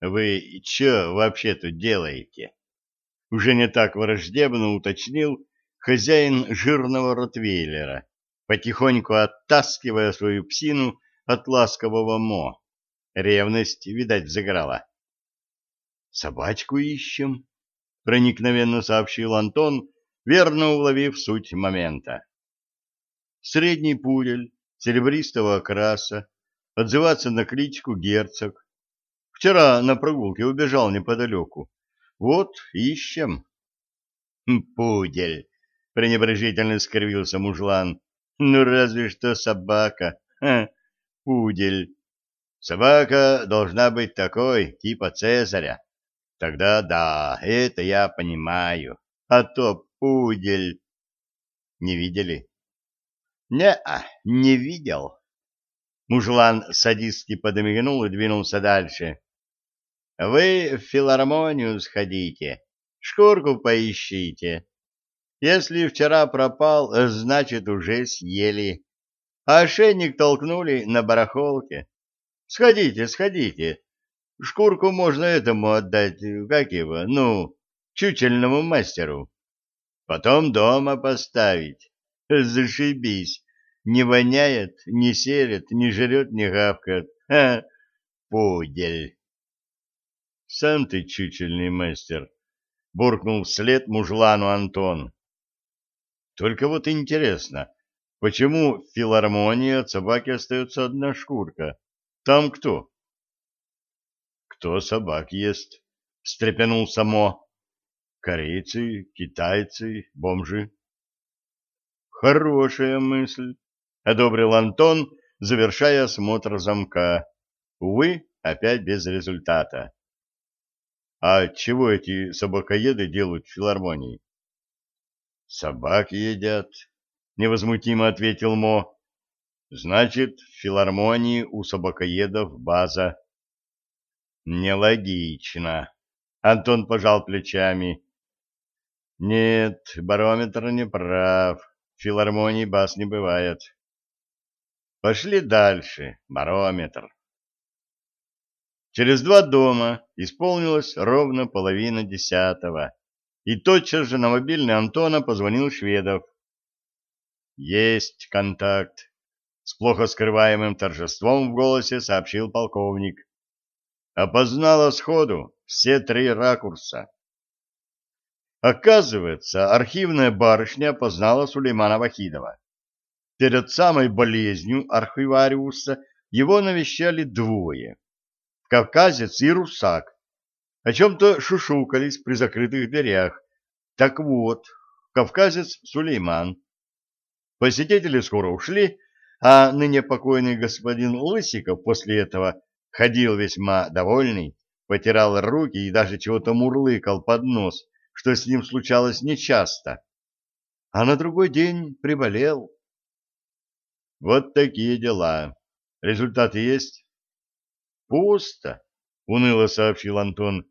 Вы что вообще тут делаете? Уже не так враждебно уточнил хозяин жирного ротвейлера, потихоньку оттаскивая свою псину от ласкового Мо. Ревность, видать, взыграла. «Собачку ищем», — проникновенно сообщил Антон, верно уловив суть момента. Средний пудель, серебристого окраса, отзываться на кличку герцог. Вчера на прогулке убежал неподалеку. Вот, ищем. Пудель, пренебрежительно скривился мужлан. Ну, разве что собака. Ха, пудель. Собака должна быть такой, типа Цезаря. Тогда да, это я понимаю. А то пудель. Не видели? Не-а, не видел. Мужлан садистски подмигнул и двинулся дальше. Вы в филармонию сходите, шкурку поищите. Если вчера пропал, значит, уже съели. А ошейник толкнули на барахолке. Сходите, сходите. Шкурку можно этому отдать, как его, ну, чучельному мастеру. Потом дома поставить. Зашибись. Не воняет, не селит, не жрет, не гавкает. Ха, пудель. Сам ты чучельный мастер, буркнул вслед мужлану Антон. Только вот интересно, почему в филармонии от собаки остается одна шкурка? Там кто? Кто собак ест? Встрепенул само. Корейцы, китайцы, бомжи. Хорошая мысль, одобрил Антон, завершая осмотр замка. Увы, опять без результата. А чего эти собакоеды делают в филармонии? Собак едят, невозмутимо ответил Мо. Значит, в филармонии у собакоедов база. Нелогично. Антон пожал плечами. Нет, барометр не прав филармонии бас не бывает. Пошли дальше, барометр. Через два дома исполнилось ровно половина десятого, и тотчас же на мобильный Антона позвонил Шведов. «Есть контакт», — с плохо скрываемым торжеством в голосе сообщил полковник. «Опознала сходу все три ракурса». Оказывается, архивная барышня опознала Сулеймана Вахидова. Перед самой болезнью архивариуса его навещали двое. Кавказец и русак. О чем-то шушукались при закрытых дверях. Так вот, кавказец Сулейман. Посетители скоро ушли, а ныне покойный господин Лысиков после этого ходил весьма довольный, потирал руки и даже чего-то мурлыкал под нос, что с ним случалось нечасто, а на другой день приболел. Вот такие дела. Результаты есть? Пусто, уныло сообщил Антон.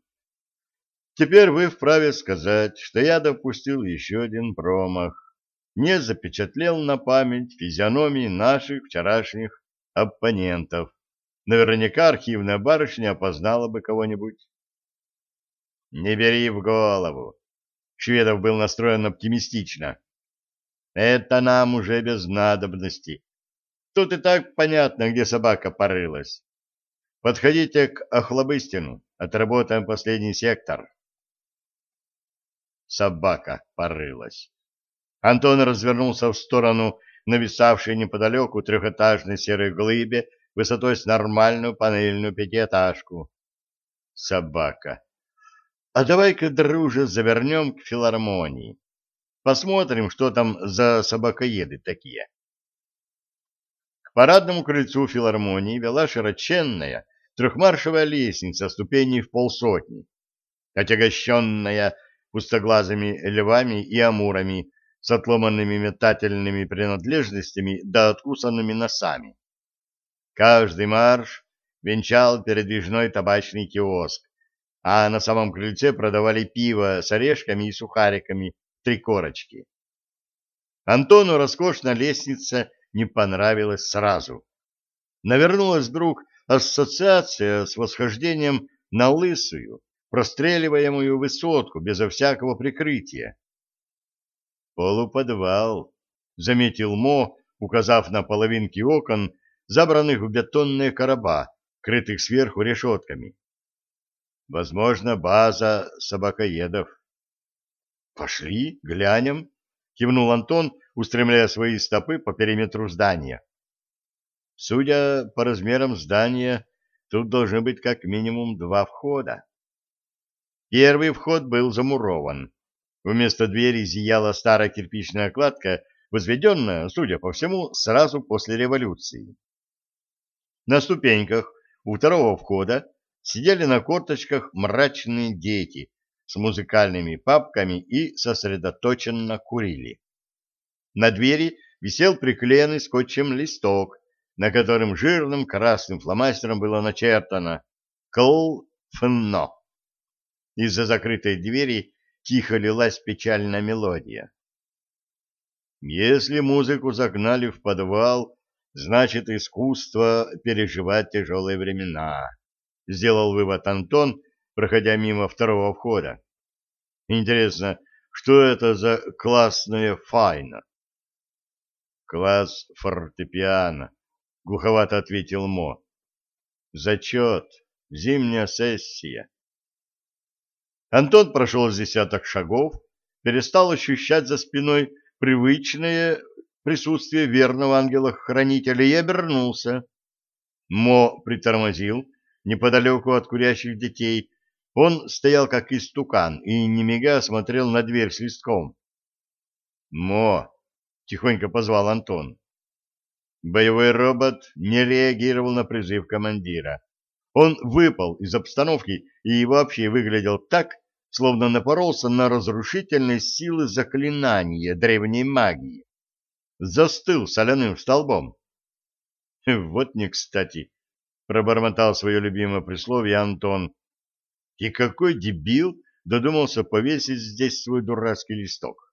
Теперь вы вправе сказать, что я допустил еще один промах. Не запечатлел на память физиономии наших вчерашних оппонентов. Наверняка архивная барышня опознала бы кого-нибудь. Не бери в голову. Шведов был настроен оптимистично. Это нам уже без надобности. Тут и так понятно, где собака порылась. Подходите к Охлобыстину, отработаем последний сектор. Собака порылась. Антон развернулся в сторону нависавшей неподалеку трехэтажной серой глыбе высотой с нормальную панельную пятиэтажку. Собака. А давай-ка, друже, завернем к филармонии. Посмотрим, что там за собакоеды такие. К парадному крыльцу филармонии вела широченная трехмаршевая лестница ступеней в полсотни, отягощенная пустоглазыми львами и амурами с отломанными метательными принадлежностями да откусанными носами. Каждый марш венчал передвижной табачный киоск, а на самом крыльце продавали пиво с орешками и сухариками три корочки. Антону роскошная лестница не понравилась сразу. Навернулась вдруг ассоциация с восхождением на лысую, простреливаемую высотку безо всякого прикрытия. «Полуподвал», — заметил Мо, указав на половинки окон, забранных в бетонные короба, крытых сверху решетками. Возможно, база собакоедов. «Пошли, глянем», — кивнул Антон, устремляя свои стопы по периметру здания. Судя по размерам здания, тут должны быть как минимум два входа. Первый вход был замурован. Вместо двери зияла старая кирпичная кладка, возведенная, судя по всему, сразу после революции. На ступеньках у второго входа сидели на корточках мрачные дети с музыкальными папками и сосредоточенно курили. На двери висел приклеенный скотчем листок, на котором жирным красным фломастером было начертано «Кл-фно». Из-за закрытой двери тихо лилась печальная мелодия. Если музыку загнали в подвал, значит искусство переживать тяжелые времена, сделал вывод Антон, проходя мимо второго входа. Интересно, что это за классное файна? Класс фортепиано, глуховато ответил Мо. Зачет, зимняя сессия. Антон прошел с десяток шагов, перестал ощущать за спиной привычное присутствие верного ангела-хранителя и обернулся. Мо притормозил неподалеку от курящих детей. Он стоял как истукан и, не мига, смотрел на дверь с листком. «Мо!» — тихонько позвал Антон. Боевой робот не реагировал на призыв командира. Он выпал из обстановки и вообще выглядел так, словно напоролся на разрушительные силы заклинания древней магии. Застыл соляным столбом. Вот не кстати, пробормотал свое любимое присловие Антон. И какой дебил додумался повесить здесь свой дурацкий листок.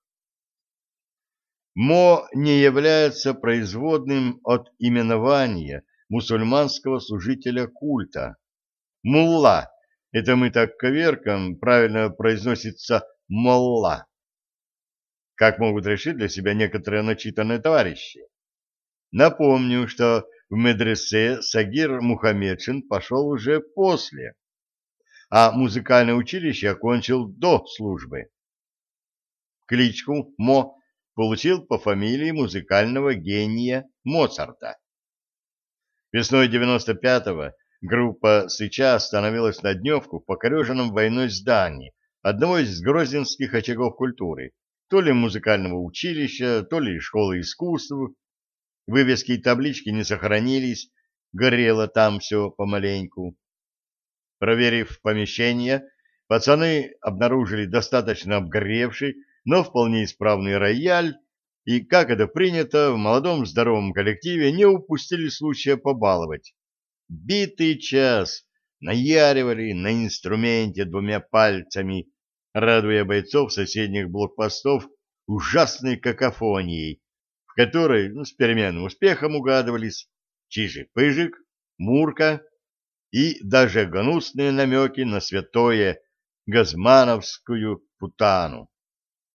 Мо не является производным от именования мусульманского служителя культа. Мулла это мы так коверком, правильно произносится «молла». Как могут решить для себя некоторые начитанные товарищи? Напомню, что в медресе Сагир Мухаммедшин пошел уже после, а музыкальное училище окончил до службы. Кличку Мо получил по фамилии музыкального гения Моцарта. Весной 95-го Группа Сыча остановилась на дневку в покореженном войной здании одного из грозненских очагов культуры, то ли музыкального училища, то ли школы искусств. Вывески и таблички не сохранились, горело там все помаленьку. Проверив помещение, пацаны обнаружили достаточно обгоревший, но вполне исправный рояль, и, как это принято, в молодом здоровом коллективе не упустили случая побаловать Битый час наяривали на инструменте двумя пальцами, радуя бойцов соседних блокпостов ужасной какофонией, в которой ну, с переменным успехом угадывались Чижик-Пыжик, Мурка и даже гнусные намеки на святое Газмановскую путану.